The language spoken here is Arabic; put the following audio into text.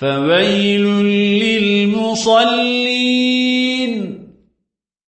فويل للمصلين.